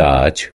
touch